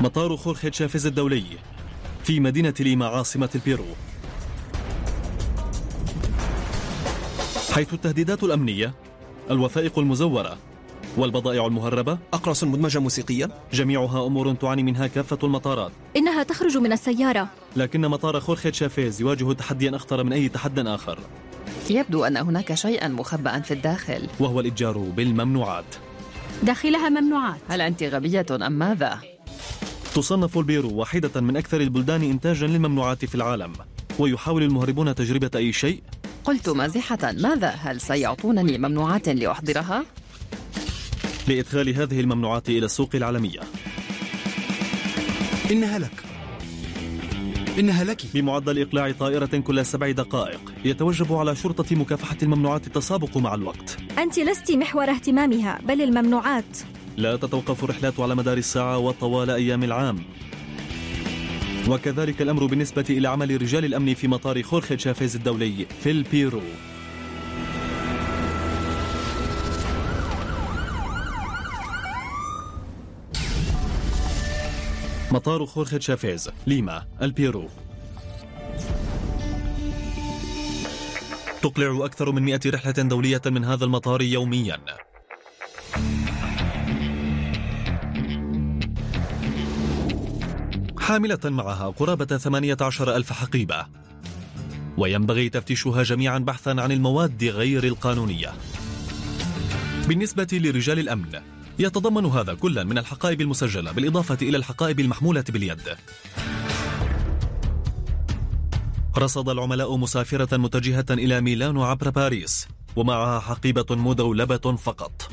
مطار خورخي تشافيز الدولي في مدينة ليما عاصمة البيرو. حيث التهديدات الأمنية الوثائق المزورة والبضائع المهربة أقراص مدمجة موسيقيا جميعها أمور تعاني منها كافة المطارات. إنها تخرج من السيارة. لكن مطار خورخي تشافيز يواجه تحديا أخطر من أي تحد آخر. يبدو أن هناك شيئا مخبأ في الداخل. وهو الإتجار بالممنوعات. داخلها ممنوعات. هل أنت غبية أم ماذا؟ تصنف البيرو واحدة من أكثر البلدان إنتاجا للممنوعات في العالم ويحاول المهربون تجربة أي شيء؟ قلت مازحة ماذا؟ هل سيعطونني ممنوعات لأحضرها؟ لإدخال هذه الممنوعات إلى السوق العالمية. إنها لك. إنها لك. بمعدل إقلاع طائرة كل سبع دقائق يتوجب على شرطة مكافحة الممنوعات التسابق مع الوقت. أنت لست محور اهتمامها بل الممنوعات. لا تتوقف الرحلات على مدار الساعة وطوال أيام العام. وكذلك الأمر بالنسبة إلى عمل رجال الأمن في مطار خورخي تشافيز الدولي في البيرو. مطار خورخي تشافيز ليما البيرو. تقلع أكثر من مئة رحلة دولية من هذا المطار يومياً. حاملة معها قرابة 18 ألف حقيبة. وينبغي تفتيشها جميعا بحثا عن المواد غير القانونية. بالنسبة لرجال الأمن يتضمن هذا كلا من الحقائب المسجلة بالإضافة إلى الحقائب المحمولة باليد. رصد العملاء مسافرة متجهة إلى ميلانو عبر باريس ومعها حقيبة مدولبة فقط.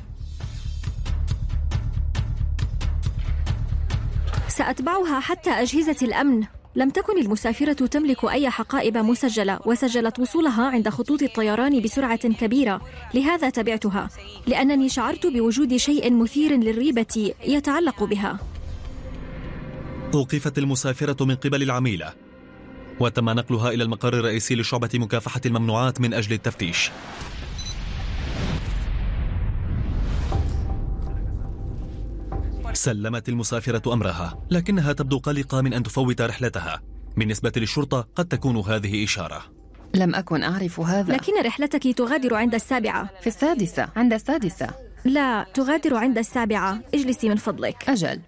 سأتبعها حتى أجهزة الأمن. لم تكن المسافرة تملك أي حقائب مسجلة وسجلت وصولها عند خطوط الطيران بسرعة كبيرة. لهذا تبعتها لأنني شعرت بوجود شيء مثير للريبة يتعلق بها. أوقفت المسافرة من قبل العميلة. وتم نقلها إلى المقر الرئيسي لشعبة مكافحة الممنوعات من أجل التفتيش. سلمت المسافرة أمرها لكنها تبدو قلقة من أن تفوت رحلتها. بالنسبة للشرطة قد تكون هذه إشارة. لم أكن أعرف هذا. لكن رحلتك تغادر عند السابعة. في السادسة. عند السادسة. لا تغادر عند السابعة. اجلسي من فضلك. أجل.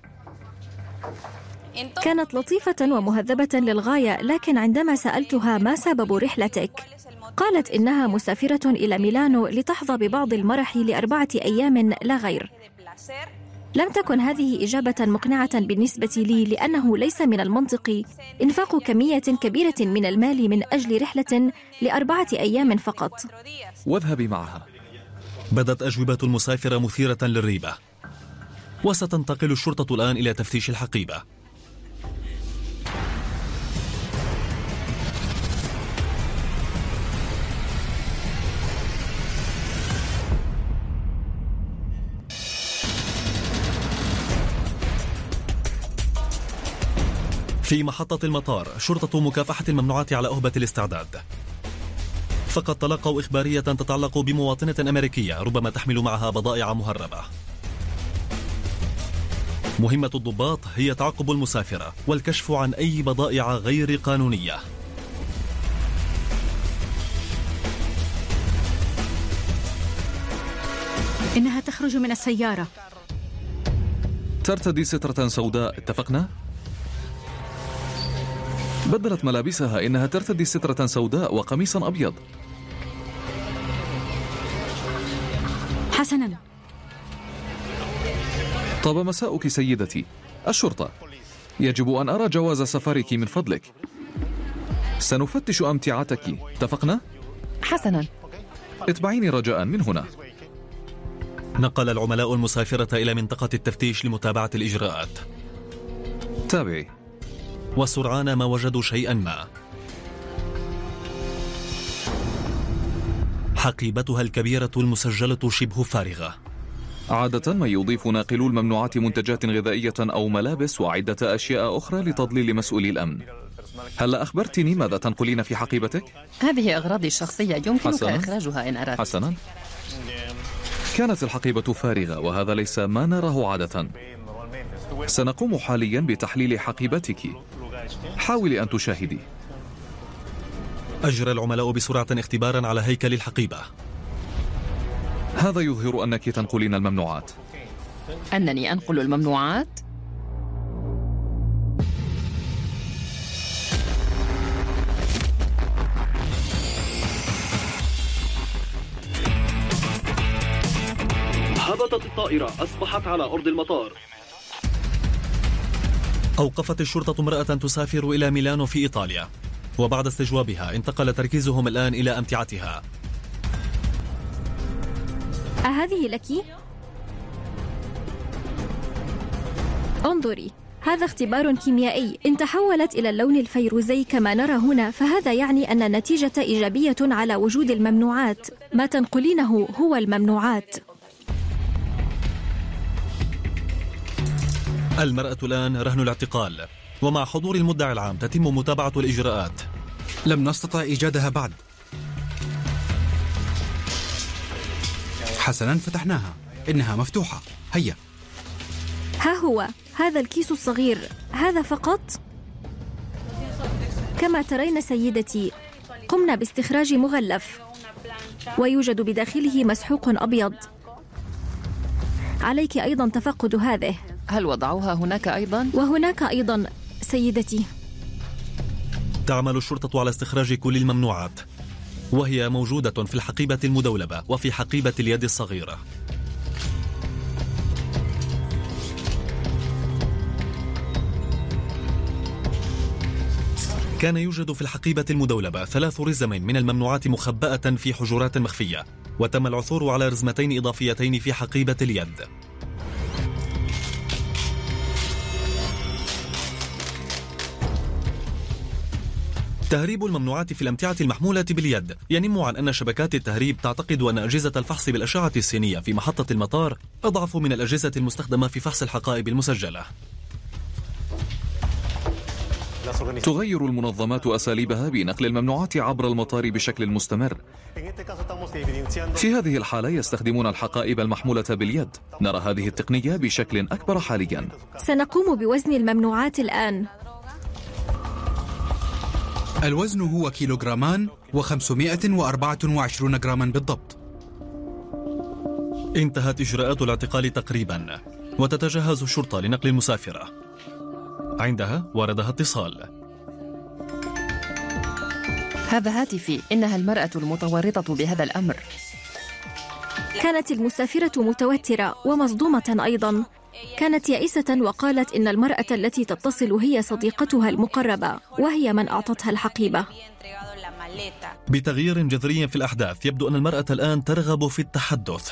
كانت لطيفة ومهذبة للغاية لكن عندما سألتها ما سبب رحلتك؟ قالت إنها مسافرة إلى ميلانو لتحظى ببعض المرح لأربعة أيام لا غير. لم تكن هذه إجابة مقنعة بالنسبة لي لأنه ليس من المنطق إنفاق كمية كبيرة من المال من أجل رحلة لأربعة أيام فقط. واذهبي معها. بدت أجوبة المسافرة مثيرة للريبة. وستنتقل الشرطة الآن إلى تفتيش الحقيبة. في محطة المطار شرطة مكافحة الممنوعات على أهبة الاستعداد. فقد تلقوا إخبارية تتعلق بمواطنة أمريكية ربما تحمل معها بضائع مهربة. مهمة الضباط هي تعقب المسافرة والكشف عن أي بضائع غير قانونية. إنها تخرج من السيارة. ترتدي سترة سوداء. اتفقنا؟ بدلت ملابسها إنها ترتدي سترة سوداء وقميصا أبيض. حسنا. طاب مساؤك سيدتي. الشرطة. يجب أن أرى جواز سفرك من فضلك. سنفتش أمتعتك. اتفقنا؟ حسنا. اتبعيني رجاء من هنا. نقل العملاء المسافرة إلى منطقة التفتيش لمتابعة الإجراءات. تابعي. وسرعان ما وجدوا شيئا ما. حقيبتها الكبيرة المسجلة شبه فارغة. عادة ما يضيف ناقلو الممنوعات منتجات غذائية أو ملابس وعدة أشياء أخرى لتضليل مسؤولي الأمن. هل أخبرتني ماذا تنقلين في حقيبتك؟ هذه أغراضي الشخصية يمكنك حسناً. إخراجها إن أردت. حسنا. كانت الحقيبة فارغة وهذا ليس ما نراه عادة. سنقوم حاليا بتحليل حقيبتك. حاولي أن تشاهدي. أجرى العملاء بسرعة اختبارا على هيكل الحقيبة. هذا يظهر أنك تنقلين الممنوعات. أنني أنقل الممنوعات؟ هبطت الطائرة أصبحت على أرض المطار. أوقفت الشرطة امرأة تسافر إلى ميلانو في إيطاليا. وبعد استجوابها انتقل تركيزهم الآن إلى أمتعتها. أهذه لك؟ انظري هذا اختبار كيميائي. إن تحولت إلى اللون الفيروزي كما نرى هنا فهذا يعني أن النتيجة إيجابية على وجود الممنوعات. ما تنقلينه هو الممنوعات. المرأة الآن رهن الاعتقال ومع حضور المدعي العام تتم متابعة الإجراءات. لم نستطع إيجادها بعد. حسنا فتحناها. إنها مفتوحة. هيا. ها هو. هذا الكيس الصغير. هذا فقط؟ كما ترين سيدتي قمنا باستخراج مغلف ويوجد بداخله مسحوق أبيض. عليك أيضا تفقد هذه. هل وضعوها هناك أيضا؟ وهناك أيضا سيدتي. تعمل الشرطة على استخراج كل الممنوعات وهي موجودة في الحقيبة المدولبة وفي حقيبة اليد الصغيرة. كان يوجد في الحقيبة المدولبة ثلاث رزم من الممنوعات مخبأة في حجرات مخفية وتم العثور على رزمتين إضافيتين في حقيبة اليد. تهريب الممنوعات في الأمتعة المحمولة باليد. ينم عن أن شبكات التهريب تعتقد أن أجهزة الفحص بالأشعة السينية في محطة المطار أضعف من الأجهزة المستخدمة في فحص الحقائب المسجلة. تغير المنظمات أساليبها بنقل الممنوعات عبر المطار بشكل مستمر. في هذه الحالة يستخدمون الحقائب المحمولة باليد. نرى هذه التقنية بشكل أكبر حاليا. سنقوم بوزن الممنوعات الآن. الوزن هو كيلوغرامان و524 جراما بالضبط. انتهت إجراءات الاعتقال تقريبا وتتجهز الشرطة لنقل المسافرة. عندها وردها اتصال. هذا هاتفي. إنها المرأة المتورطة بهذا الأمر. كانت المسافرة متوترة ومصدومة أيضا. كانت يائسة وقالت إن المرأة التي تتصل هي صديقتها المقربة وهي من أعطتها الحقيبة. بتغيير جذري في الأحداث يبدو أن المرأة الآن ترغب في التحدث.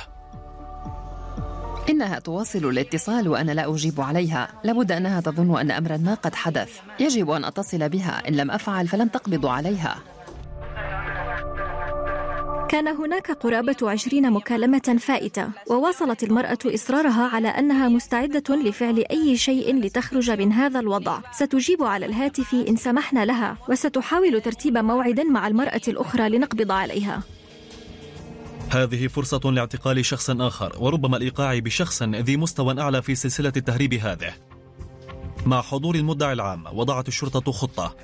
إنها تواصل الاتصال وأنا لا أجيب عليها. لابد أنها تظن أن أمرا ما قد حدث. يجب أن أتصل بها. إن لم أفعل فلن تقبض عليها. كان هناك قرابة عشرين مكالمة فائتة وواصلت المرأة إصرارها على أنها مستعدة لفعل أي شيء لتخرج من هذا الوضع. ستجيب على الهاتف إن سمحنا لها وستحاول ترتيب موعد مع المرأة الأخرى لنقبض عليها. هذه فرصة لاعتقال شخص آخر وربما الإيقاع بشخص ذي مستوى أعلى في سلسلة التهريب هذه. مع حضور المدعي العام وضعت الشرطة خطة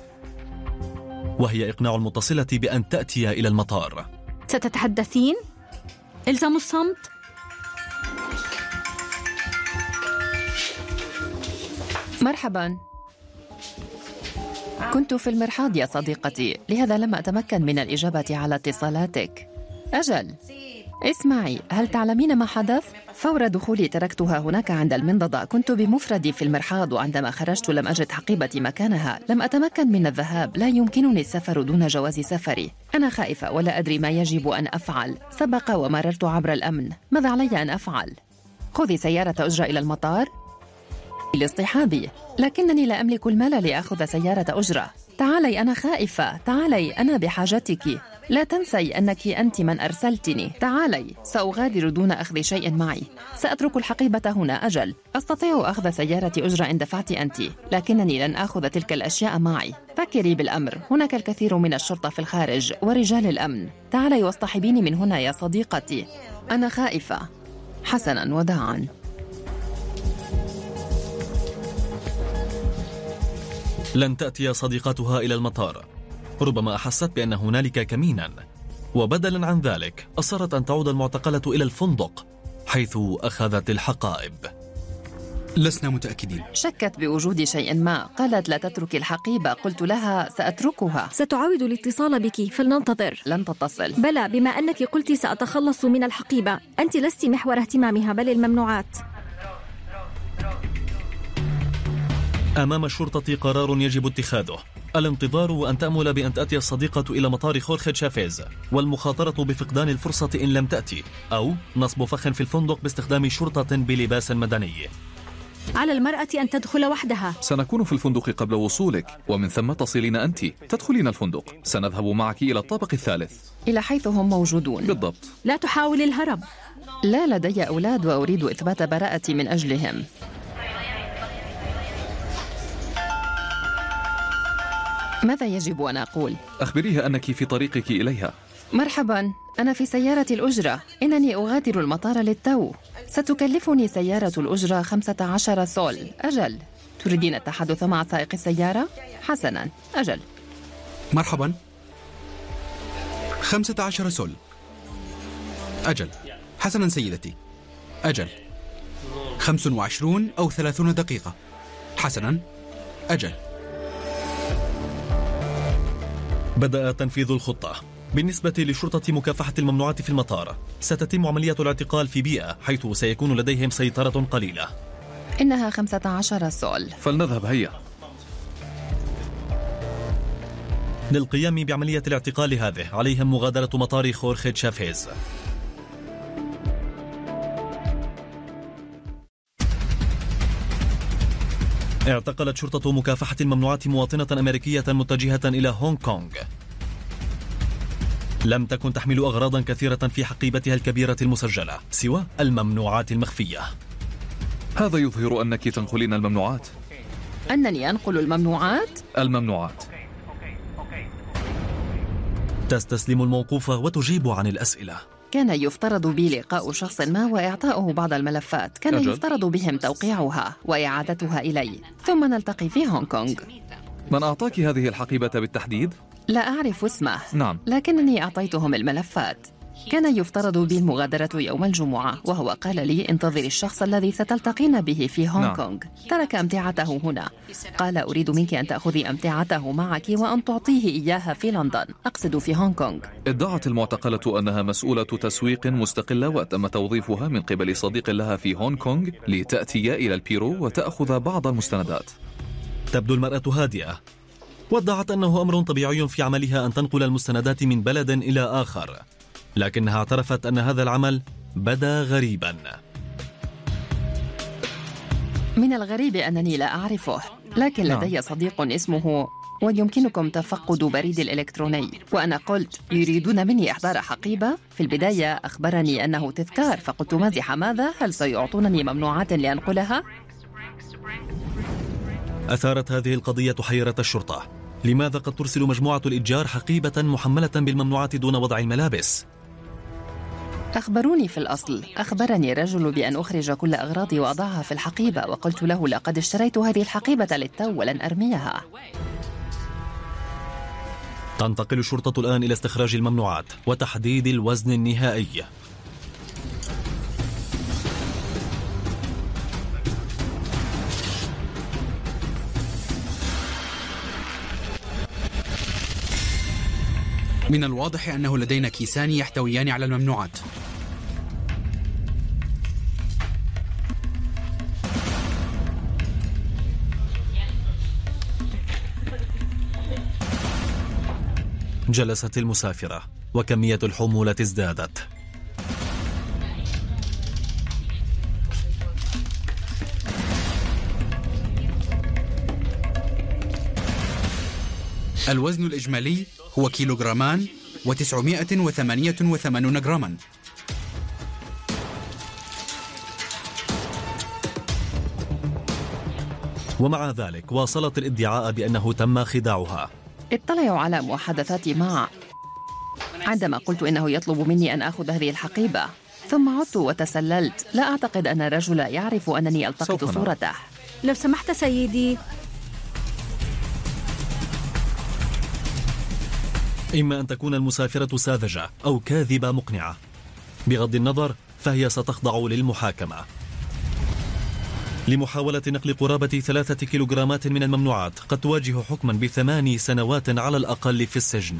وهي إقناع المتصلة بأن تأتي إلى المطار. ستتحدثين؟ الزموا الصمت؟ مرحبا. كنت في المرحاض يا صديقتي لهذا لم أتمكن من الإجابة على اتصالاتك. أجل. اسمعي هل تعلمين ما حدث؟ فور دخولي تركتها هناك عند المنضدة. كنت بمفردي في المرحاض وعندما خرجت لم أجد حقيبتي مكانها. لم أتمكن من الذهاب. لا يمكنني السفر دون جواز سفري. أنا خائفة ولا أدري ما يجب أن أفعل. سبق ومررت عبر الأمن. ماذا علي أن أفعل؟ خذي سيارة أجرة إلى المطار. لاصطحابي. لكنني لا أملك المال لأخذ سيارة أجرة. تعالي أنا خائفة. تعالي أنا بحاجتك. لا تنسي أنك أنت من أرسلتني. تعالي سأغادر دون أخذ شيء معي. سأترك الحقيبة هنا أجل. أستطيع أخذ سيارة أجرة إن دفعت أنت لكنني لن أخذ تلك الأشياء معي. فكري بالأمر هناك الكثير من الشرطة في الخارج ورجال الأمن. تعالي واصطحبيني من هنا يا صديقتي. أنا خائفة. حسنا وداعا. لن تأتي صديقتها إلى المطار. ربما أحست بأن هنالك كمينا. وبدلا عن ذلك أصرت أن تعود المعتقلة إلى الفندق حيث أخذت الحقائب. لسنا متأكدين. شكت بوجود شيء ما. قالت لا تترك الحقيبة. قلت لها سأتركها. ستعاود الاتصال بك. فلننتظر. لن تتصل. بلى بما أنك قلت سأتخلص من الحقيبة. أنت لست محور اهتمامها بل الممنوعات. أمام الشرطة قرار يجب اتخاذه. الانتظار وأن تأمل بأن تأتي الصديقة إلى مطار خورخي شافيز والمخاطرة بفقدان الفرصة إن لم تأتي أو نصب فخ في الفندق باستخدام شرطة بلباس مدني. على المرأة أن تدخل وحدها. سنكون في الفندق قبل وصولك ومن ثم تصلين أنت. تدخلين الفندق. سنذهب معك إلى الطابق الثالث. إلى حيث هم موجودون. بالضبط. لا تحاول الهرب. لا لدي أولاد وأريد إثبات براءتي من أجلهم. ماذا يجب أن أقول؟ أخبريها أنك في طريقك إليها. مرحبا أنا في سيارة الأجرة. إنني أغادر المطار للتو. ستكلفني سيارة الأجرة 15 سول. أجل. تريدين التحدث مع سائق السيارة؟ حسنا. أجل. مرحبا. 15 سول. أجل. حسنا سيدتي. أجل. 25 أو 30 دقيقة. حسنا. أجل. بدأ تنفيذ الخطة. بالنسبة لشرطة مكافحة الممنوعات في المطار ستتم عملية الاعتقال في بيئة حيث سيكون لديهم سيطرة قليلة. إنها 15 سول. فلنذهب هيا. للقيام بعملية الاعتقال هذه عليهم مغادرة مطار خورخي تشافيز اعتقلت شرطة مكافحة الممنوعات مواطنة أمريكية متجهة إلى هونغ كونغ. لم تكن تحمل أغراضا كثيرة في حقيبتها الكبيرة المسجلة سوى الممنوعات المخفية. هذا يظهر أنك تنقلين الممنوعات. أنني أنقل الممنوعات؟ الممنوعات. تستسلم الموقوف وتجيب عن الأسئلة. كان يفترض بي لقاء شخص ما وإعطاؤه بعض الملفات. كان أجل. يفترض بهم توقيعها وإعادتها إلي. ثم نلتقي في هونغ كونغ. من أعطاك هذه الحقيبة بالتحديد؟ لا أعرف اسمه. نعم. لكنني أعطيتهم الملفات. كان يفترض بي المغادرة يوم الجمعة وهو قال لي انتظري الشخص الذي ستلتقين به في هونغ نعم. كونغ. ترك أمتعته هنا. قال أريد منك أن تأخذي أمتعته معك وأن تعطيه إياها في لندن. أقصد في هونغ كونغ. ادعت المعتقلة أنها مسؤولة تسويق مستقلة وتم توظيفها من قبل صديق لها في هونغ كونغ لتأتي إلى البيرو وتأخذ بعض المستندات. تبدو المرأة هادئة. وادعت أنه أمر طبيعي في عملها أن تنقل المستندات من بلد إلى آخر. لكنها اعترفت أن هذا العمل بدا غريبا من الغريب أنني لا أعرفه لكن نعم. لدي صديق اسمه ويمكنكم تفقد بريد الإلكتروني وأنا قلت يريدون مني إحضار حقيبة في البداية أخبرني أنه تذكار فقلت مازح ماذا هل سيعطونني ممنوعات لأنقلها؟ أثارت هذه القضية حيرة الشرطة لماذا قد ترسل مجموعة الإتجار حقيبة محملة بالممنوعات دون وضع الملابس؟ أخبروني في الأصل. أخبرني رجل بأن أخرج كل أغراضي وأضعها في الحقيبة وقلت له لقد اشتريت هذه الحقيبة للتو ولن أرميها. تنتقل الشرطة الآن إلى استخراج الممنوعات وتحديد الوزن النهائي. من الواضح أنه لدينا كيسان يحتويان على الممنوعات. جلست المسافرة وكمية الحمولة ازدادت. الوزن الإجمالي هو كيلوغرامان و988 جراما. ومع ذلك واصلت الادعاء بأنه تم خداعها. اطلعوا على محادثاتي معه عندما قلت إنه يطلب مني أن آخذ هذه الحقيبة ثم عدت وتسللت. لا أعتقد أن الرجل يعرف أنني ألتقط صورته. لو سمحت سيدي. إما أن تكون المسافرة ساذجة أو كاذبة مقنعة. بغض النظر فهي ستخضع للمحاكمة. لمحاولة نقل قرابة ثلاثة كيلوغرامات من الممنوعات قد تواجه حكما بثماني سنوات على الأقل في السجن.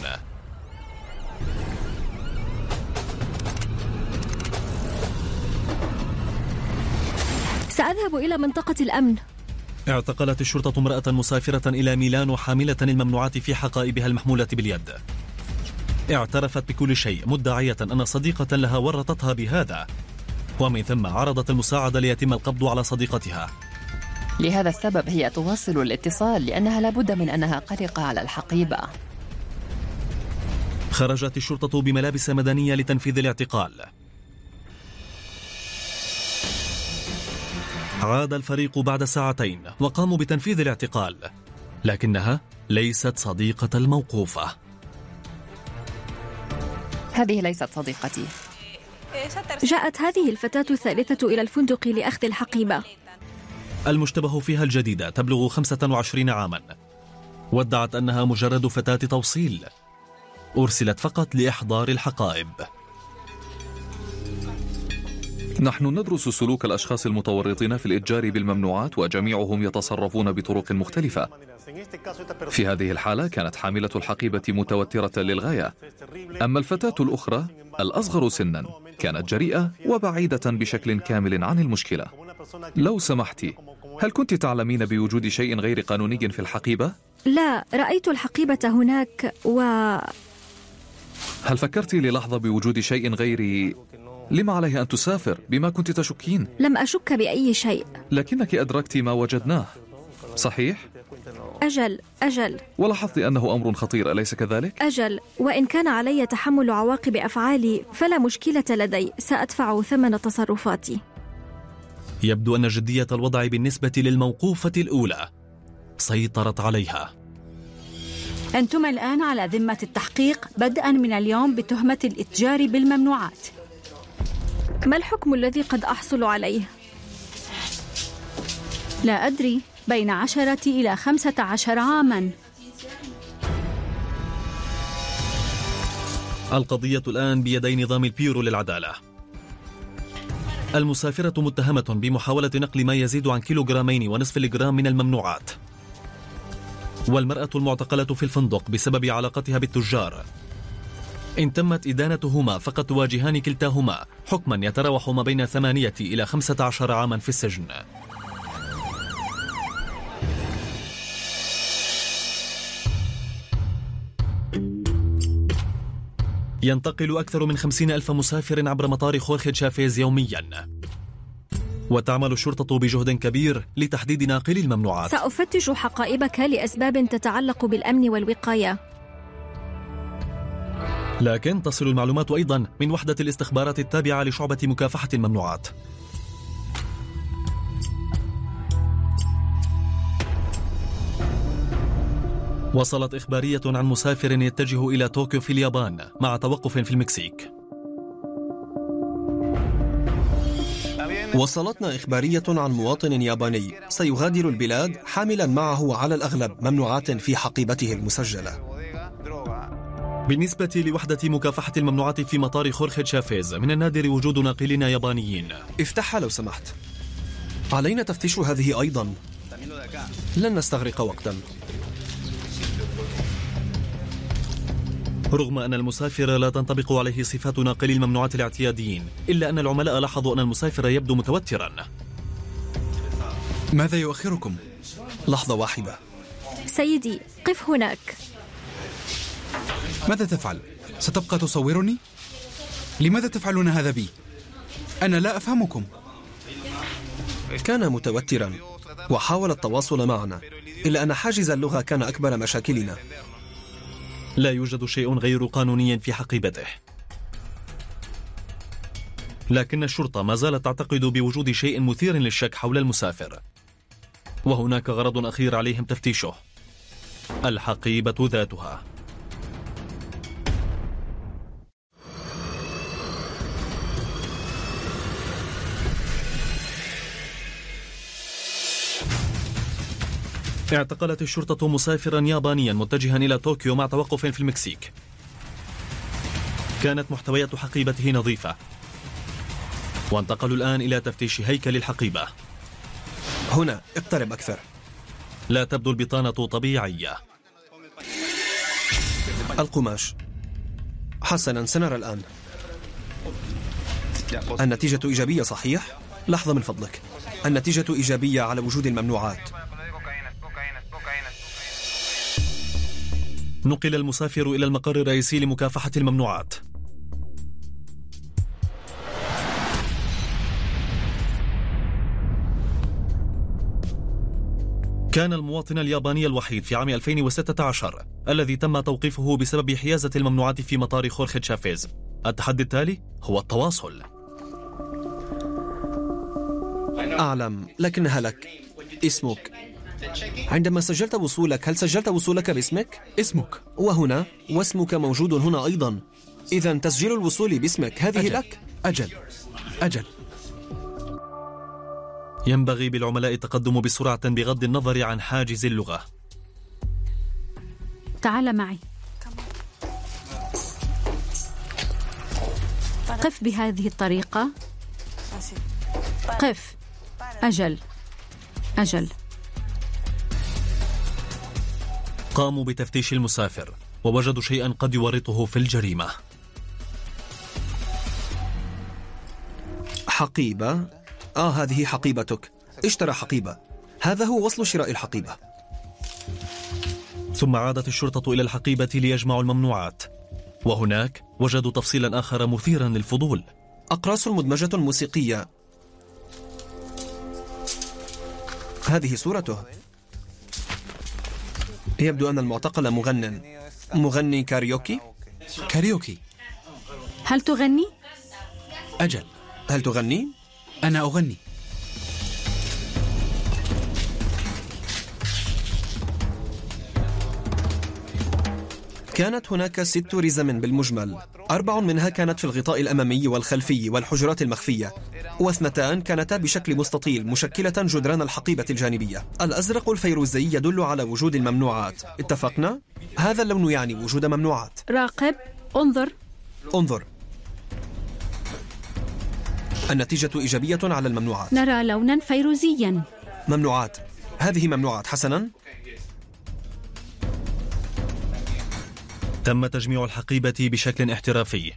سأذهب إلى منطقة الأمن. اعتقلت الشرطة امرأة مسافرة إلى ميلانو حاملة الممنوعات في حقائبها المحمولة باليد. اعترفت بكل شيء مدعية أن صديقة لها ورطتها بهذا. ومن ثم عرضت المساعدة ليتم القبض على صديقتها. لهذا السبب هي تواصل الاتصال لأنها لابد من أنها قلقة على الحقيبة. خرجت الشرطة بملابس مدنية لتنفيذ الاعتقال. عاد الفريق بعد ساعتين وقاموا بتنفيذ الاعتقال لكنها ليست صديقة الموقوفة. هذه ليست صديقتي. جاءت هذه الفتاة الثالثة إلى الفندق لأخذ الحقيبة. المشتبه فيها الجديدة تبلغ 25 عاما. وادعت أنها مجرد فتاة توصيل. أرسلت فقط لإحضار الحقائب. نحن ندرس سلوك الأشخاص المتورطين في الإتجار بالممنوعات وجميعهم يتصرفون بطرق مختلفة. في هذه الحالة كانت حاملة الحقيبة متوترة للغاية. أما الفتاة الأخرى الأصغر سنا كانت جريئة وبعيدة بشكل كامل عن المشكلة لو سمحت هل كنت تعلمين بوجود شيء غير قانوني في الحقيبة؟ لا رأيت الحقيبة هناك و هل فكرت للحظة بوجود شيء غير لما عليها أن تسافر بما كنت تشكين؟ لم أشك بأي شيء لكنك أدركت ما وجدناه صحيح؟ أجل أجل. ولاحظت أنه أمر خطير أليس كذلك؟ أجل. وإن كان علي تحمل عواقب أفعالي فلا مشكلة لدي. سأدفع ثمن تصرفاتي. يبدو أن جدية الوضع بالنسبة للموقوفة الأولى. سيطرت عليها. أنتم الآن على ذمة التحقيق بدءا من اليوم بتهمة الإتجار بالممنوعات. ما الحكم الذي قد أحصل عليه؟ لا أدري. بين عشرة إلى خمسة عشر عاماً. القضية الآن بيدي نظام البيرو للعدالة. المسافرة متهمة بمحاولة نقل ما يزيد عن كيلوغرامين ونصف الجرام من الممنوعات. والمرأة المعتقلة في الفندق بسبب علاقتها بالتجار. إن تمت إدانتهما فقد تواجهان كلتاهما حكما يتراوح ما بين ثمانية إلى خمسة عشر عاما في السجن. ينتقل أكثر من خمسين ألف مسافر عبر مطار خورخي شافيز يوميا. وتعمل الشرطة بجهد كبير لتحديد ناقلي الممنوعات. سأفتش حقائبك لأسباب تتعلق بالأمن والوقاية. لكن تصل المعلومات أيضا من وحدة الاستخبارات التابعة لشعبة مكافحة الممنوعات. وصلت إخبارية عن مسافر يتجه إلى طوكيو في اليابان مع توقف في المكسيك. وصلتنا إخبارية عن مواطن ياباني سيغادر البلاد حاملا معه على الأغلب ممنوعات في حقيبته المسجلة. بالنسبة لوحدة مكافحة الممنوعات في مطار خورخي شافيز من النادر وجود ناقلين يابانيين. افتحها لو سمحت. علينا تفتيش هذه أيضا. لن نستغرق وقتا. رغم أن المسافر لا تنطبق عليه صفات ناقلي الممنوعات الاعتياديين إلا أن العملاء لاحظوا أن المسافر يبدو متوترا ماذا يؤخركم؟ لحظة واحدة سيدي قف هناك ماذا تفعل؟ ستبقى تصورني؟ لماذا تفعلون هذا بي؟ أنا لا أفهمكم كان متوترا وحاول التواصل معنا إلا أن حاجز اللغة كان أكبر مشاكلنا لا يوجد شيء غير قانوني في حقيبته لكن الشرطة ما زالت تعتقد بوجود شيء مثير للشك حول المسافر. وهناك غرض أخير عليهم تفتيشه. الحقيبة ذاتها. اعتقلت الشرطة مسافرا يابانيا متجها إلى طوكيو مع توقف في المكسيك. كانت محتويات حقيبته نظيفة. وانتقلوا الآن إلى تفتيش هيكل الحقيبة. هنا اقترب أكثر. لا تبدو البطانة طبيعية. القماش. حسنا سنرى الآن. النتيجة إيجابية صحيح؟ لحظة من فضلك. النتيجة إيجابية على وجود الممنوعات. نقل المسافر إلى المقر الرئيسي لمكافحة الممنوعات. كان المواطن الياباني الوحيد في عام 2016 الذي تم توقيفه بسبب حيازة الممنوعات في مطار خورخي تشافيز. التحدي التالي هو التواصل. أعلم لكنها لك اسمك؟ عندما سجلت وصولك هل سجلت وصولك باسمك؟ اسمك. وهنا واسمك موجود هنا أيضا. إذا تسجيل الوصول باسمك هذه أجل. لك؟ أجل. أجل. ينبغي بالعملاء التقدم بسرعة بغض النظر عن حاجز اللغة. تعال معي. قف بهذه الطريقة. قف. أجل. أجل. قاموا بتفتيش المسافر ووجدوا شيئا قد يورطه في الجريمة. حقيبة؟ آه هذه حقيبتك. اشترى حقيبة. هذا هو وصل شراء الحقيبة. ثم عادت الشرطة إلى الحقيبة ليجمعوا الممنوعات. وهناك وجدوا تفصيلا آخر مثيرا للفضول. أقراص مدمجة موسيقية. هذه صورته. يبدو أن المعتقل مغنٍ مغني كاريوكي؟ كاريوكي. هل تغني؟ أجل. هل تغني؟ أنا أغني. كانت هناك ست رزم بالمجمل. أربع منها كانت في الغطاء الأمامي والخلفي والحجرات المخفية واثنتان كانتا بشكل مستطيل مشكلة جدران الحقيبة الجانبية. الأزرق الفيروزي يدل على وجود الممنوعات. اتفقنا؟ هذا اللون يعني وجود ممنوعات. راقب انظر. انظر. النتيجة إيجابية على الممنوعات. نرى لونا فيروزيا. ممنوعات. هذه ممنوعات حسنا؟ تم تجميع الحقيبة بشكل احترافي.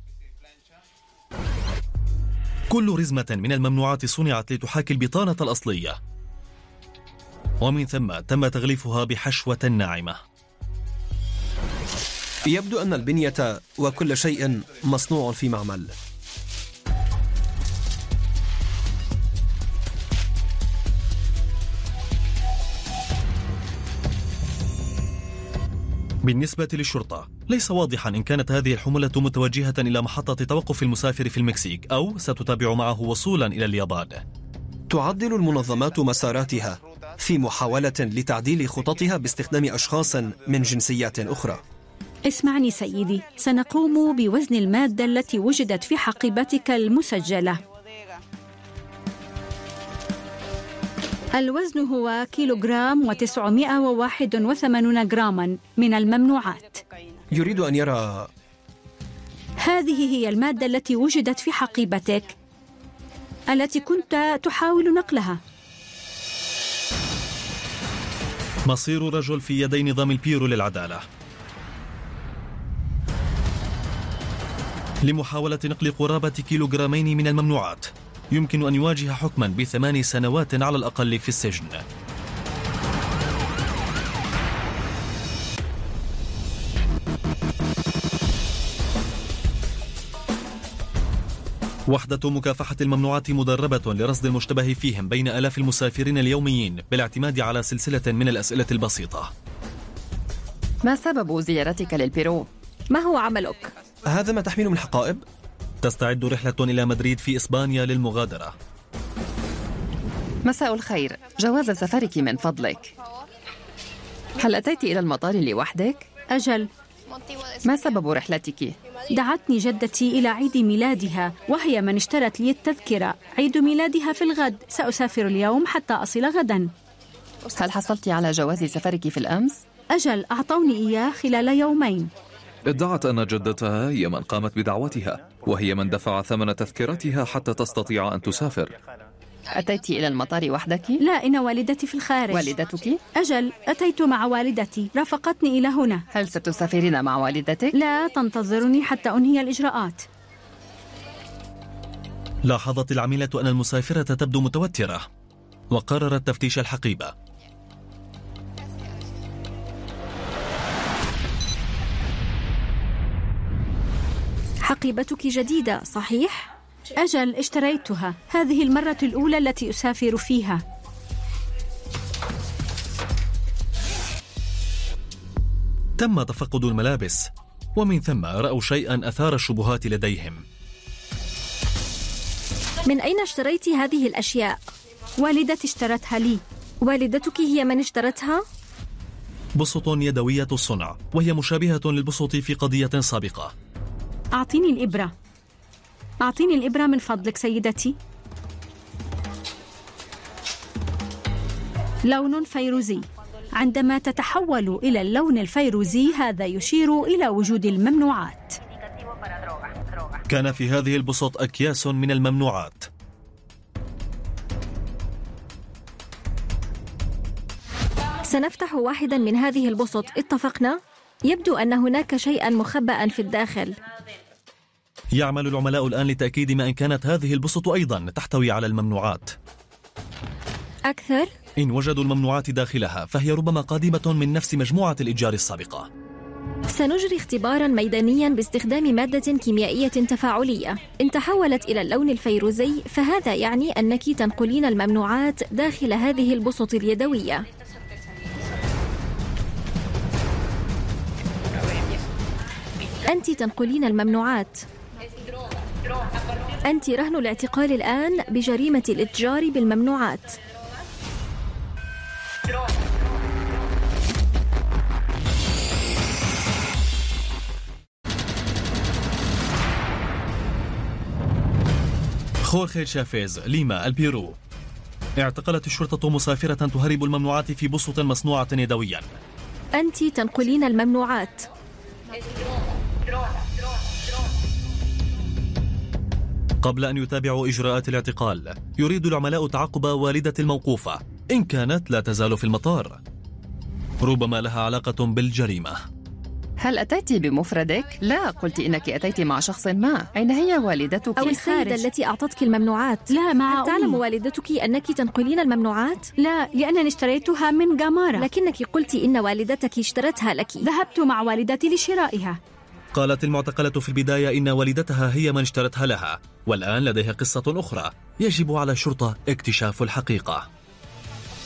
كل رزمة من الممنوعات صنعت لتحاكي البطانة الأصلية. ومن ثم تم تغليفها بحشوة ناعمة. يبدو أن البنية وكل شيء مصنوع في معمل. بالنسبة للشرطة ليس واضحا إن كانت هذه الحملة متوجهة إلى محطة توقف المسافر في المكسيك أو ستتابع معه وصولا إلى اليابان. تعدل المنظمات مساراتها في محاولة لتعديل خططها باستخدام أشخاص من جنسيات أخرى. اسمعني سيدي سنقوم بوزن المادة التي وجدت في حقيبتك المسجلة. الوزن هو كيلوغرام وتسعمائة وواحد وثمانون جراما من الممنوعات. يريد أن يرى هذه هي المادة التي وجدت في حقيبتك التي كنت تحاول نقلها. مصير رجل في يدي نظام البيرو للعدالة. لمحاولة نقل قرابة كيلوغرامين من الممنوعات يمكن أن يواجه حكما بثمان سنوات على الأقل في السجن. وحدة مكافحة الممنوعات مدربة لرصد المشتبه فيهم بين آلاف المسافرين اليوميين بالاعتماد على سلسلة من الأسئلة البسيطة ما سبب زيارتك للبيرو؟ ما هو عملك؟ هذا ما تحمله من حقائب؟ تستعد رحلة إلى مدريد في إسبانيا للمغادرة مساء الخير جواز سفرك من فضلك هل أتيت إلى المطار لوحدك؟ أجل ما سبب رحلتك؟ دعتني جدتي إلى عيد ميلادها وهي من اشترت لي التذكرة. عيد ميلادها في الغد. سأسافر اليوم حتى أصل غدا. هل حصلت على جواز سفرك في الأمس؟ أجل أعطوني إياه خلال يومين. ادعت أن جدتها هي من قامت بدعوتها وهي من دفع ثمن تذكرتها حتى تستطيع أن تسافر. أتيت إلى المطار وحدك؟ لا إن والدتي في الخارج والدتك؟ أجل أتيت مع والدتي رافقتني إلى هنا هل ستسافرين مع والدتك؟ لا تنتظرني حتى أنهي الإجراءات لاحظت العميلة أن المسافرة تبدو متوترة وقررت تفتيش الحقيبة حقيبتك جديدة صحيح؟ أجل اشتريتها. هذه المرة الأولى التي أسافر فيها. تم تفقد الملابس ومن ثم رأوا شيئا أثار الشبهات لديهم. من أين اشتريت هذه الأشياء؟ والدتي اشترتها لي. والدتك هي من اشترتها؟ بسط يدوية الصنع وهي مشابهة للبسط في قضية سابقة. أعطيني الإبرة. أعطيني الإبرة من فضلك سيدتي. لون فيروزي. عندما تتحول إلى اللون الفيروزي هذا يشير إلى وجود الممنوعات. كان في هذه البسط أكياس من الممنوعات. سنفتح واحدا من هذه البسط اتفقنا؟ يبدو أن هناك شيئا مخبأ في الداخل. يعمل العملاء الآن لتأكيد ما إن كانت هذه البسط أيضا تحتوي على الممنوعات. أكثر؟ إن وجدوا الممنوعات داخلها فهي ربما قادمة من نفس مجموعة الإتجار السابقة. سنجري اختبارا ميدانيا باستخدام مادة كيميائية تفاعلية. إن تحولت إلى اللون الفيروزي فهذا يعني أنك تنقلين الممنوعات داخل هذه البسط اليدوية. أنت تنقلين الممنوعات. أنت رهن الاعتقال الآن بجريمة الإتجار بالممنوعات. خورخي شافيز ليما البيرو. اعتقلت الشرطة مسافرة تهرب الممنوعات في بسط مصنوعة يدويا. أنت تنقلين الممنوعات. قبل أن يتابعوا إجراءات الاعتقال يريد العملاء تعقب والدة الموقوفة. إن كانت لا تزال في المطار. ربما لها علاقة بالجريمة. هل أتيت بمفردك؟ لا قلت إنك أتيت مع شخص ما. أين هي والدتك؟ أو السيدة التي أعطتك الممنوعات. لا مع هل تعلم والدتك أنك تنقلين الممنوعات؟ لا لأنني اشتريتها من جامارة لكنك قلت إن والدتك اشترتها لك. ذهبت مع والدتي لشرائها. قالت المعتقلة في البداية إن والدتها هي من اشترتها لها والآن لديها قصة أخرى يجب على الشرطة اكتشاف الحقيقة.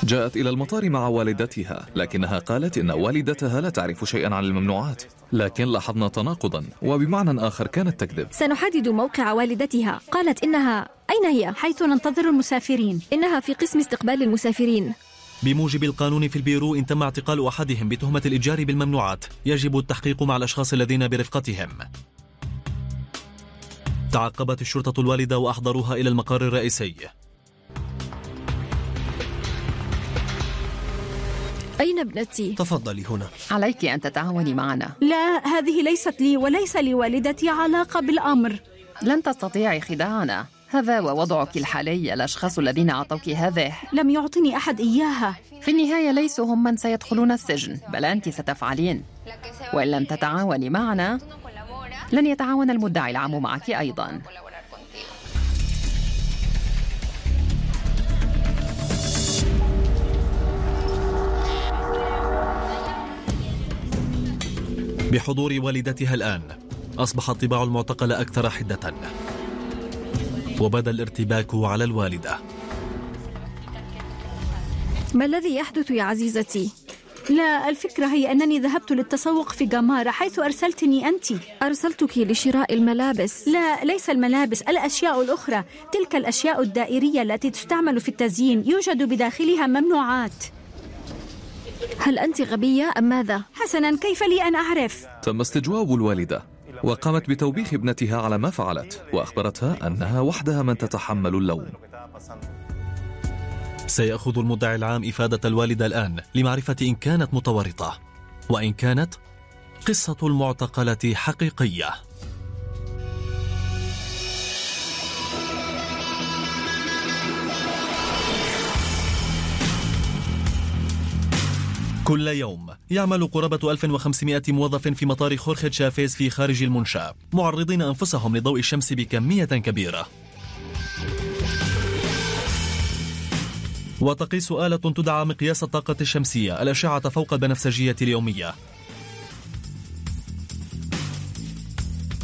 جاءت إلى المطار مع والدتها لكنها قالت إن والدتها لا تعرف شيئا عن الممنوعات لكن لاحظنا تناقضا وبمعنى آخر كانت تكذب. سنحدد موقع والدتها. قالت إنها أين هي؟ حيث ننتظر المسافرين. إنها في قسم استقبال المسافرين. بموجب القانون في البيرو إن تم اعتقال أحدهم بتهمة الإتجار بالممنوعات يجب التحقيق مع الأشخاص الذين برفقتهم. تعقبت الشرطة الوالدة وأحضروها إلى المقر الرئيسي. أين ابنتي؟ تفضلي هنا. عليك أن تتعاوني معنا. لا هذه ليست لي وليس لوالدتي علاقة بالأمر. لن تستطيعي خداعنا. هذا ووضعك الحالي الأشخاص الذين أعطوك هذه. لم يعطني أحد إياها. في النهاية ليسوا هم من سيدخلون السجن بل أنت ستفعلين. وإن لم تتعاوني معنا لن يتعاون المدعي العام معك أيضا. بحضور والدتها الآن أصبح الطباع المعتقل أكثر حدة. وبدأ الارتباك على الوالدة ما الذي يحدث يا عزيزتي؟ لا الفكرة هي أنني ذهبت للتسوق في جامارة حيث أرسلتني أنت أرسلتك لشراء الملابس لا ليس الملابس الأشياء الأخرى تلك الأشياء الدائرية التي تستعمل في التزيين يوجد بداخلها ممنوعات هل أنت غبية أم ماذا؟ حسنا كيف لي أن أعرف؟ تم استجواب الوالدة وقامت بتوبيخ ابنتها على ما فعلت وأخبرتها أنها وحدها من تتحمل اللوم. سيأخذ المدعي العام إفادة الوالدة الآن لمعرفة إن كانت متورطة وإن كانت قصة المعتقلة حقيقية. كل يوم. يعمل قرابة 1500 موظف في مطار خورخي شافيز في خارج المنشأ. معرضين أنفسهم لضوء الشمس بكمية كبيرة. وتقيس آلة تدعى مقياس الطاقة الشمسية الأشعة فوق البنفسجية اليومية.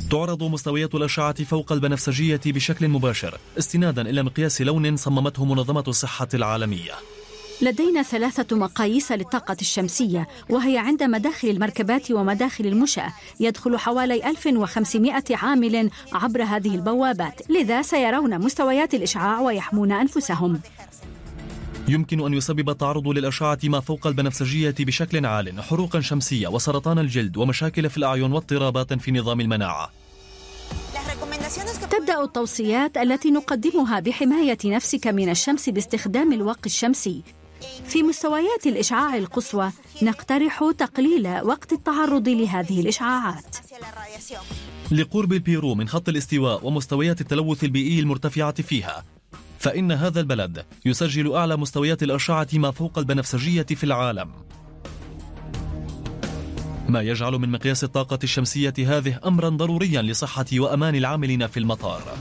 تعرض مستويات الأشعة فوق البنفسجية بشكل مباشر استنادا إلى مقياس لون صممته منظمة الصحة العالمية. لدينا ثلاثة مقاييس للطاقة الشمسية وهي عند مداخل المركبات ومداخل المشأة يدخل حوالي 1500 عامل عبر هذه البوابات لذا سيرون مستويات الإشعاع ويحمون أنفسهم. يمكن أن يسبب التعرض للأشعة ما فوق البنفسجية بشكل عال حروقا شمسية وسرطان الجلد ومشاكل في الأعين واضطرابات في نظام المناعة. تبدأ التوصيات التي نقدمها بحماية نفسك من الشمس باستخدام الواقي الشمسي في مستويات الإشعاع القصوى نقترح تقليل وقت التعرض لهذه الإشعاعات. لقرب البيرو من خط الاستواء ومستويات التلوث البيئي المرتفعة فيها. فإن هذا البلد يسجل أعلى مستويات الأشعة ما فوق البنفسجية في العالم. ما يجعل من مقياس الطاقة الشمسية هذه أمرا ضروريا لصحة وأمان العاملين في المطار.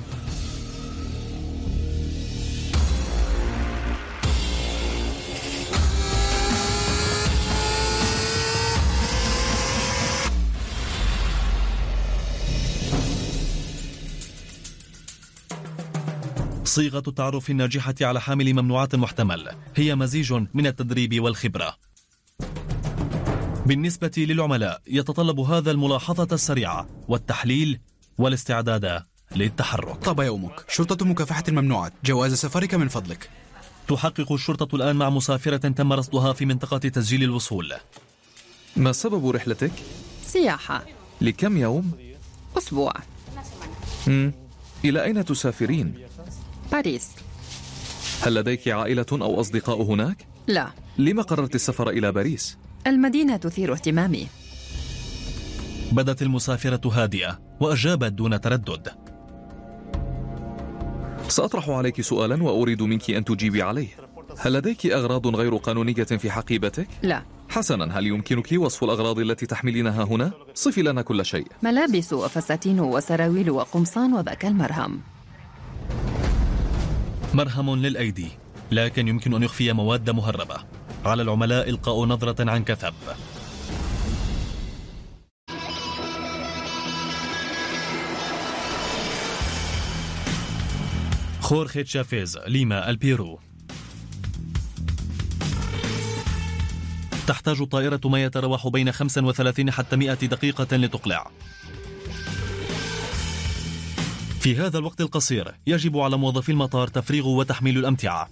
صيغة التعرف الناجحة على حامل ممنوعات محتمل هي مزيج من التدريب والخبرة. بالنسبة للعملاء يتطلب هذا الملاحظة السريعة والتحليل والاستعداد للتحرك. طاب يومك. شرطة مكافحة الممنوعات. جواز سفرك من فضلك. تحقق الشرطة الآن مع مسافرة تم رصدها في منطقة تسجيل الوصول. ما سبب رحلتك؟ سياحة. لكم يوم؟ أسبوع. مم. إلى أين تسافرين؟ باريس هل لديك عائلة أو أصدقاء هناك؟ لا لما قررت السفر إلى باريس؟ المدينة تثير اهتمامي بدت المسافرة هادئة وأجابت دون تردد سأطرح عليك سؤالا وأريد منك أن تجيبي عليه هل لديك أغراض غير قانونية في حقيبتك؟ لا حسنا هل يمكنك وصف الأغراض التي تحملينها هنا؟ صفي لنا كل شيء ملابس وفساتين وسراويل وقمصان وذاك المرهم مرهم للأيدي لكن يمكن أن يخفي مواد مهربة. على العملاء إلقاء نظرة عن كثب. خورخي تشافيز ليما البيرو. تحتاج الطائرة ما يتراوح بين 35 حتى 100 دقيقة لتقلع. في هذا الوقت القصير يجب على موظفي المطار تفريغ وتحميل الأمتعة.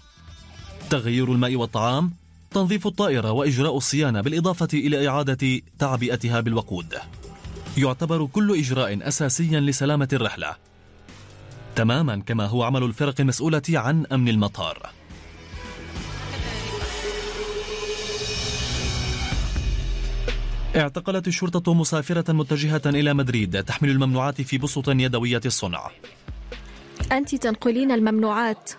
تغيير الماء والطعام تنظيف الطائرة وإجراء الصيانة بالإضافة إلى إعادة تعبئتها بالوقود. يعتبر كل إجراء أساسيا لسلامة الرحلة. تماما كما هو عمل الفرق المسؤولة عن أمن المطار. اعتقلت الشرطة مسافرة متجهة إلى مدريد تحمل الممنوعات في بسط يدوية الصنع. أنت تنقلين الممنوعات.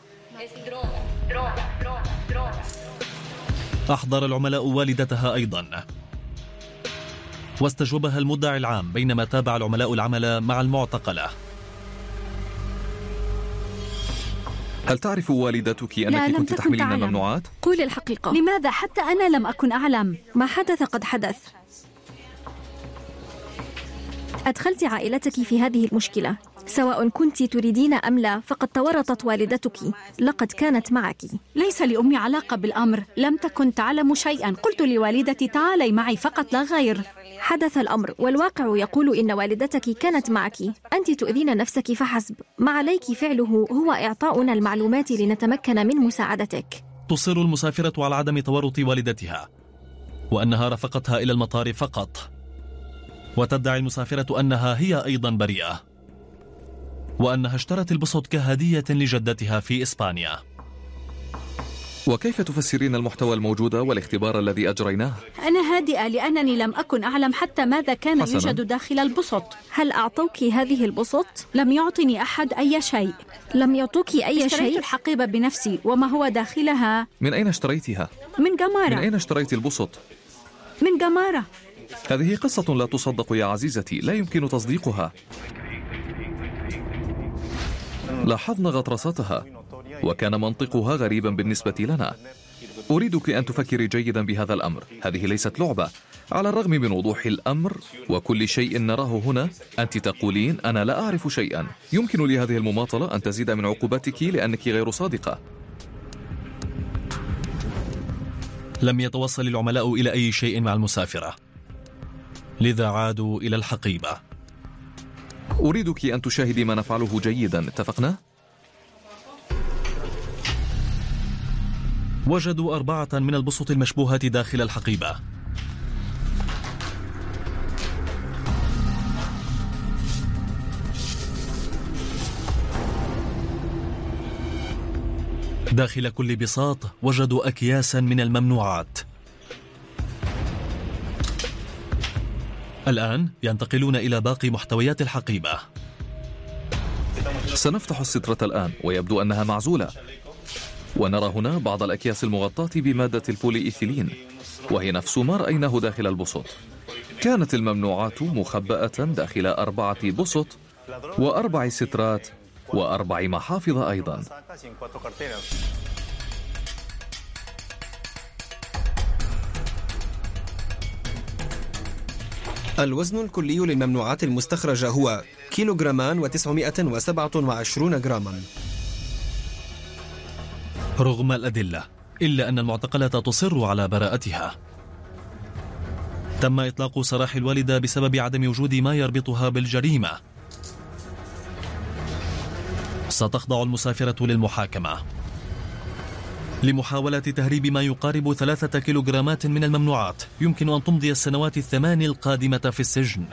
أحضر العملاء والدتها أيضا. واستجوبها المدعي العام بينما تابع العملاء العمل مع المعتقلة. هل تعرف والدتك أنك كنت تحملين الممنوعات؟ قول الحقيقة. لماذا؟ حتى أنا لم أكن أعلم؟ ما حدث قد حدث. أدخلت عائلتك في هذه المشكلة. سواء كنت تريدين أم لا فقد تورطت والدتك. لقد كانت معك. ليس لأمي علاقة بالأمر. لم تكن تعلم شيئا. قلت لوالدتي تعالي معي فقط لا غير. حدث الأمر والواقع يقول إن والدتك كانت معك. أنت تؤذين نفسك فحسب. ما عليك فعله هو إعطاؤنا المعلومات لنتمكن من مساعدتك. تصر المسافرة على عدم تورط والدتها وأنها رافقتها إلى المطار فقط. وتدعي المسافرة أنها هي أيضا بريئة وأنها اشترت البسط كهدية لجدتها في إسبانيا وكيف تفسرين المحتوى الموجود والاختبار الذي أجريناه؟ أنا هادئة لأنني لم أكن أعلم حتى ماذا كان حسنا. يوجد داخل البسط هل أعطوك هذه البسط؟ لم يعطني أحد أي شيء لم يعطوك أي اشتريت شيء؟ الحقيبة بنفسي وما هو داخلها من أين اشتريتها؟ من جمارة من أين اشتريت البسط؟ من جمارة هذه قصة لا تصدق يا عزيزتي لا يمكن تصديقها. لاحظنا غطرستها وكان منطقها غريبا بالنسبة لنا. أريدك أن تفكري جيدا بهذا الأمر. هذه ليست لعبة. على الرغم من وضوح الأمر وكل شيء نراه هنا أنت تقولين أنا لا أعرف شيئا. يمكن لهذه المماطلة أن تزيد من عقوبتك لأنك غير صادقة. لم يتوصل العملاء إلى أي شيء مع المسافرة. لذا عادوا إلى الحقيبة. أريدك أن تشاهدي ما نفعله جيدا اتفقنا؟ وجدوا أربعة من البسط المشبوهة داخل الحقيبة. داخل كل بساط وجدوا أكياسا من الممنوعات. الآن ينتقلون إلى باقي محتويات الحقيبة. سنفتح السترة الآن ويبدو أنها معزولة. ونرى هنا بعض الأكياس المغطاة بمادة البولي إيثيلين وهي نفس ما رأيناه داخل البسط. كانت الممنوعات مخبأة داخل أربعة بسط وأربع سترات وأربع محافظ أيضا. الوزن الكلي للممنوعات المستخرجة هو كيلوغرامان وتسعمائة وسبعة وعشرون جراما. رغم الأدلة إلا أن المعتقلة تصر على براءتها. تم إطلاق سراح الوالدة بسبب عدم وجود ما يربطها بالجريمة. ستخضع المسافرة للمحاكمة. لمحاولة تهريب ما يقارب ثلاثة كيلوغرامات من الممنوعات يمكن أن تمضي السنوات الثمان القادمة في السجن.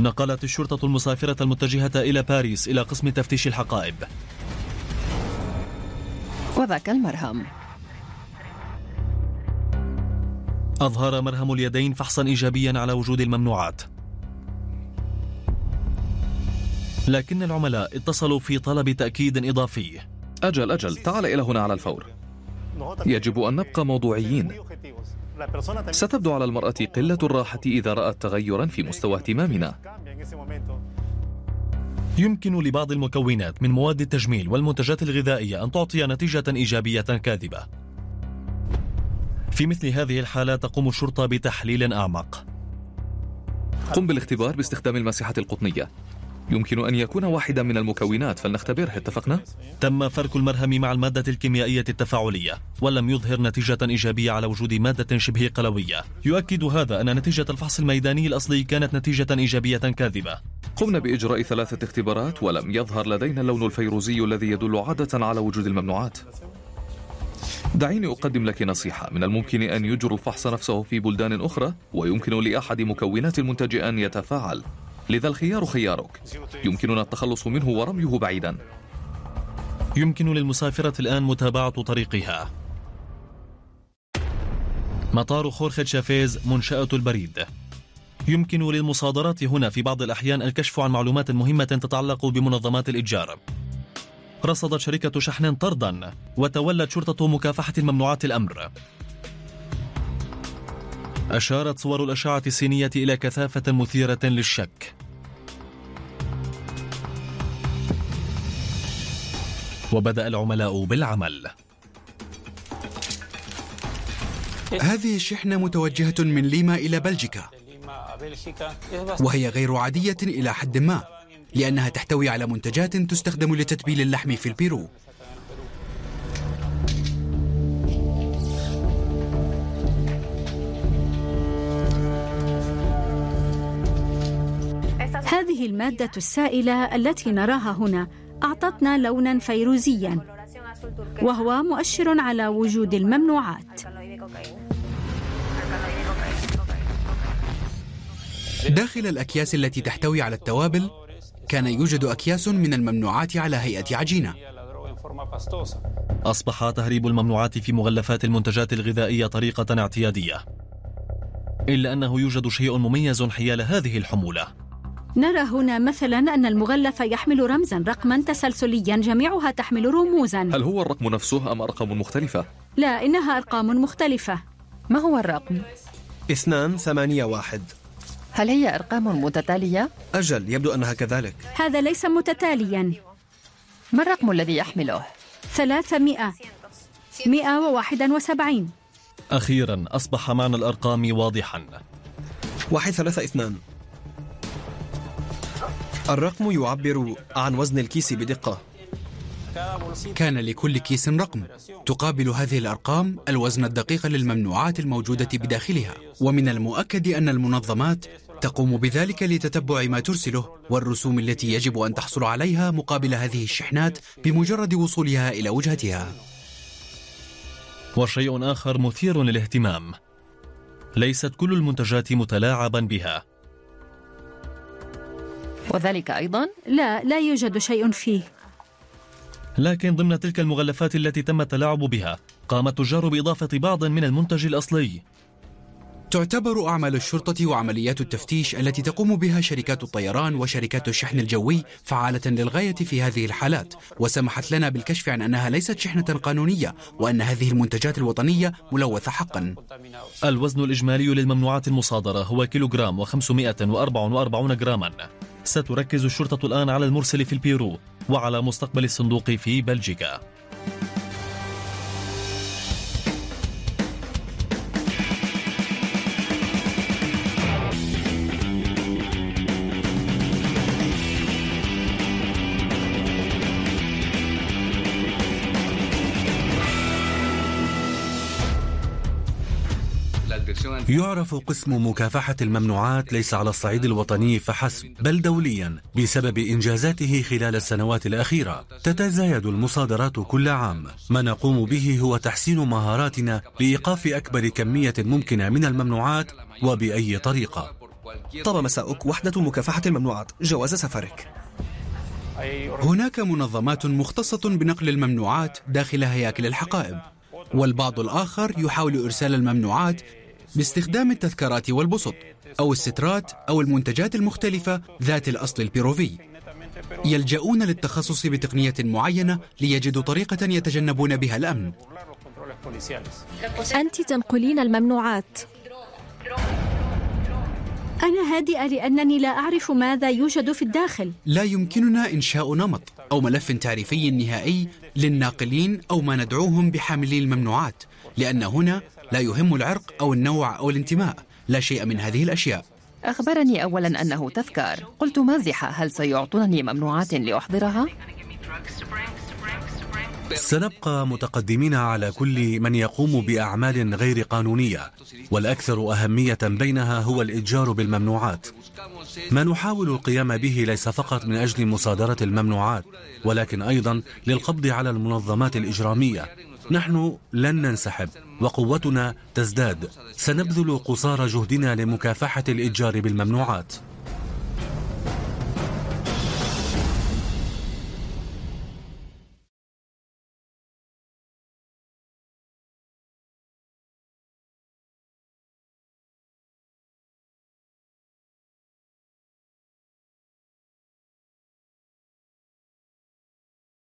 نقلت الشرطة المسافرة المتجهة إلى باريس إلى قسم تفتيش الحقائب. وذاك المرهم. أظهر مرهم اليدين فحصا إيجابيا على وجود الممنوعات. لكن العملاء اتصلوا في طلب تأكيد إضافي. أجل أجل تعال إلى هنا على الفور. يجب أن نبقى موضوعيين. ستبدو على المرأة قلة الراحة إذا رأت تغيرا في مستوى اهتمامنا. يمكن لبعض المكونات من مواد التجميل والمنتجات الغذائية أن تعطي نتيجة إيجابية كاذبة. في مثل هذه الحالة تقوم الشرطة بتحليل أعمق. قم بالاختبار باستخدام الماسحة القطنية. يمكن أن يكون واحدا من المكونات فلنختبره اتفقنا؟ تم فرك المرهم مع المادة الكيميائية التفاعلية ولم يظهر نتيجة إيجابية على وجود مادة شبه قلوية. يؤكد هذا أن نتيجة الفحص الميداني الأصلي كانت نتيجة إيجابية كاذبة. قمنا بإجراء ثلاثة اختبارات ولم يظهر لدينا اللون الفيروزي الذي يدل عادة على وجود الممنوعات. دعيني أقدم لك نصيحة. من الممكن أن يجروا الفحص نفسه في بلدان أخرى ويمكن لأحد مكونات المنتج أن يتفاعل. لذا الخيار خيارك. يمكننا التخلص منه ورميه بعيدا. يمكن للمسافرة الآن متابعة طريقها. مطار خورخي شافيز منشأة البريد. يمكن للمصادرات هنا في بعض الأحيان الكشف عن معلومات مهمة تتعلق بمنظمات الإتجار. رصدت شركة شحن طردا وتولت شرطة مكافحة الممنوعات الأمر. أشارت صور الأشعة السينية إلى كثافة مثيرة للشك. وبدأ العملاء بالعمل. هذه الشحنة متوجهة من ليما إلى بلجيكا. وهي غير عادية إلى حد ما. لأنها تحتوي على منتجات تستخدم لتتبيل اللحم في البيرو. هذه المادة السائلة التي نراها هنا. أعطتنا لونا فيروزيا وهو مؤشر على وجود الممنوعات. داخل الأكياس التي تحتوي على التوابل كان يوجد أكياس من الممنوعات على هيئة عجينة. أصبح تهريب الممنوعات في مغلفات المنتجات الغذائية طريقة اعتيادية. إلا أنه يوجد شيء مميز حيال هذه الحمولة. نرى هنا مثلا أن المغلف يحمل رمزا رقما تسلسليا جميعها تحمل رموزا. هل هو الرقم نفسه أم أرقام مختلفة؟ لا إنها أرقام مختلفة. ما هو الرقم؟ اثنان ثمانية واحد. هل هي أرقام متتالية؟ أجل يبدو أنها كذلك. هذا ليس متتاليا. ما الرقم الذي يحمله؟ ثلاثمائة. مئة وواحد وسبعين. أخيرا أصبح معنى الأرقام واضحا. واحد ثلاثة اثنان. الرقم يعبر عن وزن الكيس بدقة. كان لكل كيس رقم. تقابل هذه الأرقام الوزن الدقيق للممنوعات الموجودة بداخلها. ومن المؤكد أن المنظمات تقوم بذلك لتتبع ما ترسله والرسوم التي يجب أن تحصل عليها مقابل هذه الشحنات بمجرد وصولها إلى وجهتها. وشيء آخر مثير للاهتمام. ليست كل المنتجات متلاعبا بها. وذلك أيضا؟ لا لا يوجد شيء فيه. لكن ضمن تلك المغلفات التي تم التلاعب بها قام التجار بإضافة بعض من المنتج الأصلي. تعتبر أعمال الشرطة وعمليات التفتيش التي تقوم بها شركات الطيران وشركات الشحن الجوي فعالة للغاية في هذه الحالات. وسمحت لنا بالكشف عن أنها ليست شحنة قانونية وأن هذه المنتجات الوطنية ملوثة حقا. الوزن الإجمالي للممنوعات المصادرة هو كيلوغرام و544 جراما ستركز الشرطة الآن على المرسل في البيرو وعلى مستقبل الصندوق في بلجيكا. يعرف قسم مكافحة الممنوعات ليس على الصعيد الوطني فحسب بل دوليا بسبب إنجازاته خلال السنوات الأخيرة. تتزايد المصادرات كل عام. ما نقوم به هو تحسين مهاراتنا لإيقاف أكبر كمية ممكنة من الممنوعات وبأي طريقة. طاب مساؤك وحدة مكافحة الممنوعات. جواز سفرك. هناك منظمات مختصة بنقل الممنوعات داخل هياكل الحقائب والبعض الآخر يحاول إرسال الممنوعات باستخدام التذكارات والبسط أو السترات أو المنتجات المختلفة ذات الأصل البيروفي. يلجؤون للتخصص بتقنية معينة ليجدوا طريقة يتجنبون بها الأمن. أنت تنقلين الممنوعات. أنا هادئة لأنني لا أعرف ماذا يوجد في الداخل. لا يمكننا إنشاء نمط أو ملف تعريفي نهائي للناقلين أو ما ندعوهم بحاملي الممنوعات لأن هنا لا يهم العرق أو النوع أو الانتماء. لا شيء من هذه الأشياء. أخبرني أولا أنه تذكار قلت مازحة هل سيعطونني ممنوعات لأحضرها؟ سنبقى متقدمين على كل من يقوم بأعمال غير قانونية والأكثر أهمية بينها هو الإتجار بالممنوعات. ما نحاول القيام به ليس فقط من أجل مصادرة الممنوعات ولكن أيضا للقبض على المنظمات الإجرامية. نحن لن ننسحب وقوتنا تزداد. سنبذل قصارى جهدنا لمكافحة الإتجار بالممنوعات.